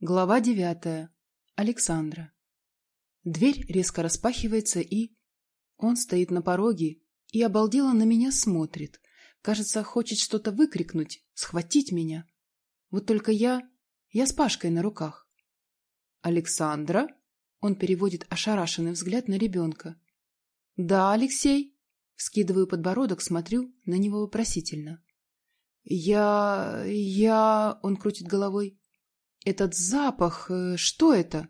Глава девятая. Александра. Дверь резко распахивается, и... Он стоит на пороге и обалдело на меня смотрит. Кажется, хочет что-то выкрикнуть, схватить меня. Вот только я... Я с Пашкой на руках. «Александра?» Он переводит ошарашенный взгляд на ребенка. «Да, Алексей?» Вскидываю подбородок, смотрю на него вопросительно. «Я... я...» Он крутит головой. Этот запах... Э, что это?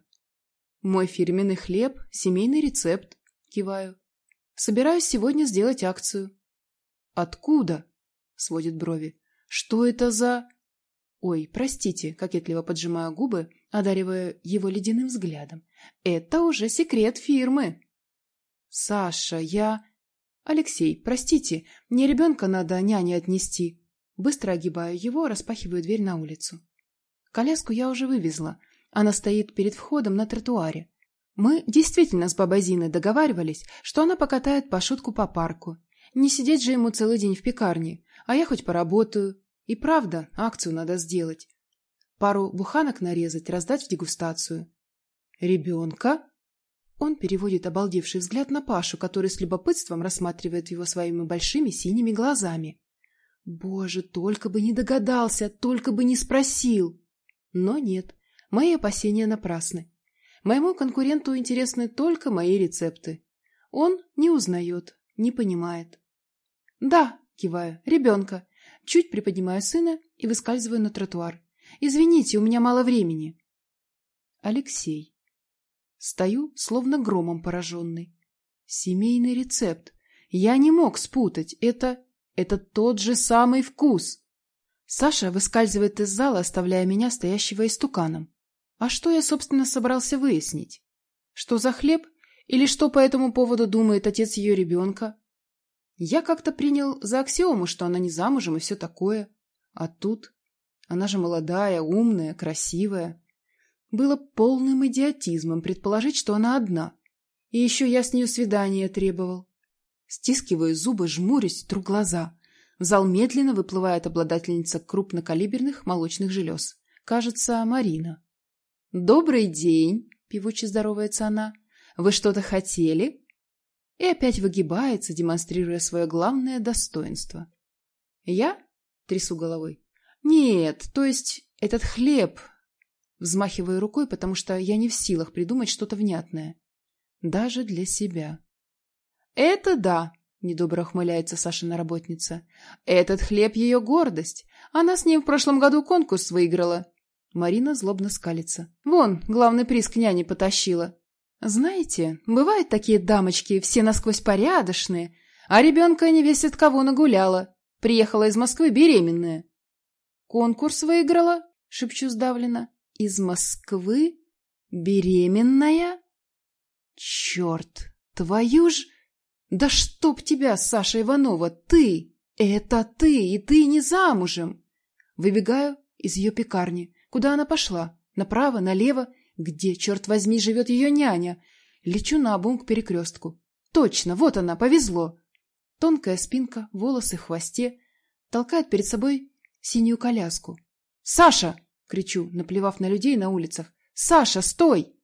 Мой фирменный хлеб, семейный рецепт. Киваю. Собираюсь сегодня сделать акцию. Откуда? Сводит брови. Что это за... Ой, простите, кокетливо поджимаю губы, одаривая его ледяным взглядом. Это уже секрет фирмы. Саша, я... Алексей, простите, мне ребенка надо няне отнести. Быстро огибаю его, распахиваю дверь на улицу. Коляску я уже вывезла. Она стоит перед входом на тротуаре. Мы действительно с бабой Зиной договаривались, что она покатает по шутку по парку. Не сидеть же ему целый день в пекарне, а я хоть поработаю. И правда, акцию надо сделать. Пару буханок нарезать, раздать в дегустацию. «Ребенка?» Он переводит обалдевший взгляд на Пашу, который с любопытством рассматривает его своими большими синими глазами. «Боже, только бы не догадался, только бы не спросил!» Но нет, мои опасения напрасны. Моему конкуренту интересны только мои рецепты. Он не узнает, не понимает. «Да», — киваю, — «ребенка». Чуть приподнимаю сына и выскальзываю на тротуар. «Извините, у меня мало времени». Алексей. Стою, словно громом пораженный. Семейный рецепт. Я не мог спутать. Это... это тот же самый вкус. Саша выскальзывает из зала, оставляя меня стоящего истуканом. А что я, собственно, собрался выяснить? Что за хлеб? Или что по этому поводу думает отец ее ребенка? Я как-то принял за аксиому, что она не замужем и все такое. А тут... Она же молодая, умная, красивая. Было полным идиотизмом предположить, что она одна. И еще я с нее свидание требовал. Стискиваю зубы, жмурюсь, тру глаза. В зал медленно выплывает обладательница крупнокалиберных молочных желез. Кажется, Марина. «Добрый день!» — певуче здоровается она. «Вы что-то хотели?» И опять выгибается, демонстрируя свое главное достоинство. «Я?» — трясу головой. «Нет, то есть этот хлеб...» Взмахиваю рукой, потому что я не в силах придумать что-то внятное. Даже для себя. «Это да!» Недобро ухмыляется Сашина работница. «Этот хлеб — ее гордость. Она с ним в прошлом году конкурс выиграла». Марина злобно скалится. «Вон, главный приз к няне потащила». «Знаете, бывают такие дамочки, все насквозь порядочные, а ребенка не весит кого нагуляла. Приехала из Москвы беременная». «Конкурс выиграла?» — шепчу сдавленно. «Из Москвы? Беременная?» «Черт, твою ж...» «Да чтоб тебя, Саша Иванова, ты! Это ты, и ты не замужем!» Выбегаю из ее пекарни. Куда она пошла? Направо, налево? Где, черт возьми, живет ее няня? Лечу на обум к перекрестку. Точно, вот она, повезло. Тонкая спинка, волосы в хвосте. Толкает перед собой синюю коляску. «Саша!» — кричу, наплевав на людей на улицах. «Саша, стой!»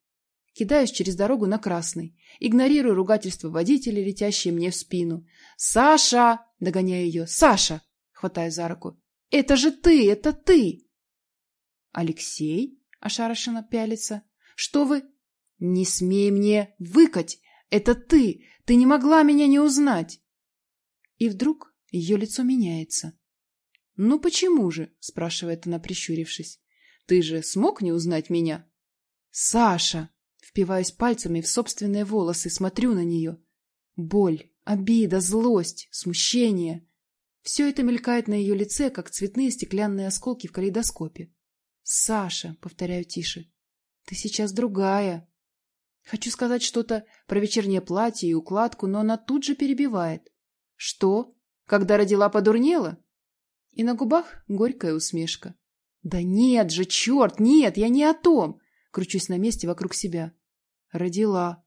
Кидаюсь через дорогу на красный. Игнорирую ругательство водителя, летящие мне в спину. «Саша!» — догоняю ее. «Саша!» — хватаю за руку. «Это же ты! Это ты!» «Алексей?» — ошарашенно пялится. «Что вы?» «Не смей мне выкать! Это ты! Ты не могла меня не узнать!» И вдруг ее лицо меняется. «Ну почему же?» — спрашивает она, прищурившись. «Ты же смог не узнать меня?» «Саша!» Впиваюсь пальцами в собственные волосы, смотрю на нее. Боль, обида, злость, смущение. Все это мелькает на ее лице, как цветные стеклянные осколки в калейдоскопе. «Саша», — повторяю тише, — «ты сейчас другая». Хочу сказать что-то про вечернее платье и укладку, но она тут же перебивает. «Что? Когда родила, подурнела?» И на губах горькая усмешка. «Да нет же, черт, нет, я не о том!» Кручусь на месте вокруг себя. Родила.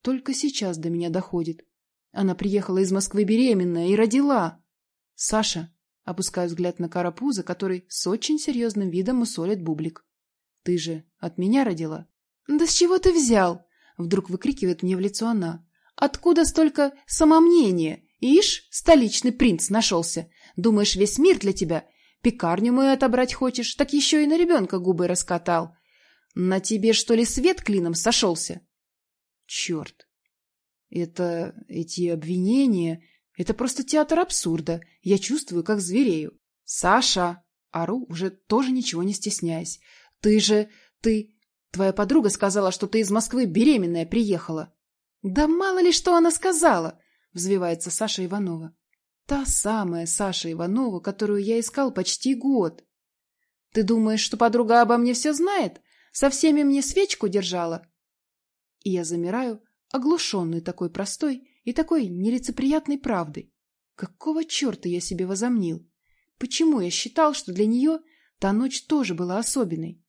Только сейчас до меня доходит. Она приехала из Москвы беременная и родила. Саша, опускаю взгляд на карапуза, который с очень серьезным видом усолит бублик. Ты же от меня родила? Да с чего ты взял? Вдруг выкрикивает мне в лицо она. Откуда столько самомнения? Ишь, столичный принц нашелся. Думаешь, весь мир для тебя? Пекарню мою отобрать хочешь, так еще и на ребенка губы раскатал. На тебе, что ли, свет клином сошелся? Черт. Это... эти обвинения... Это просто театр абсурда. Я чувствую, как зверею. Саша! Ору, уже тоже ничего не стесняясь. Ты же... ты... Твоя подруга сказала, что ты из Москвы беременная приехала. Да мало ли что она сказала! Взвивается Саша Иванова. Та самая Саша Иванова, которую я искал почти год. Ты думаешь, что подруга обо мне все знает? Со всеми мне свечку держала? И я замираю, оглушенный такой простой и такой нелицеприятной правдой. Какого черта я себе возомнил? Почему я считал, что для нее та ночь тоже была особенной?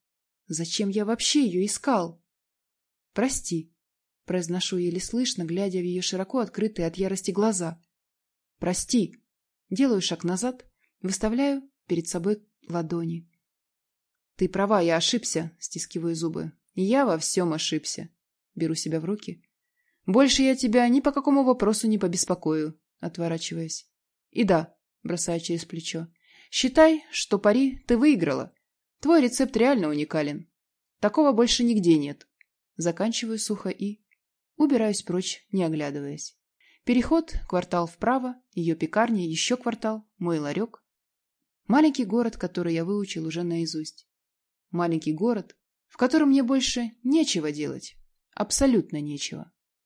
Зачем я вообще ее искал? Прости, произношу еле слышно, глядя в ее широко открытые от ярости глаза. Прости. Делаю шаг назад, выставляю перед собой ладони. Ты права, я ошибся, стискиваю зубы. Я во всем ошибся. Беру себя в руки. Больше я тебя ни по какому вопросу не побеспокою, отворачиваясь. И да, бросая через плечо. Считай, что пари ты выиграла. Твой рецепт реально уникален. Такого больше нигде нет. Заканчиваю сухо и... Убираюсь прочь, не оглядываясь. Переход, квартал вправо, ее пекарня, еще квартал, мой ларек. Маленький город, который я выучил уже наизусть. Маленький город, в котором мне больше нечего делать. Абсолютно нечего.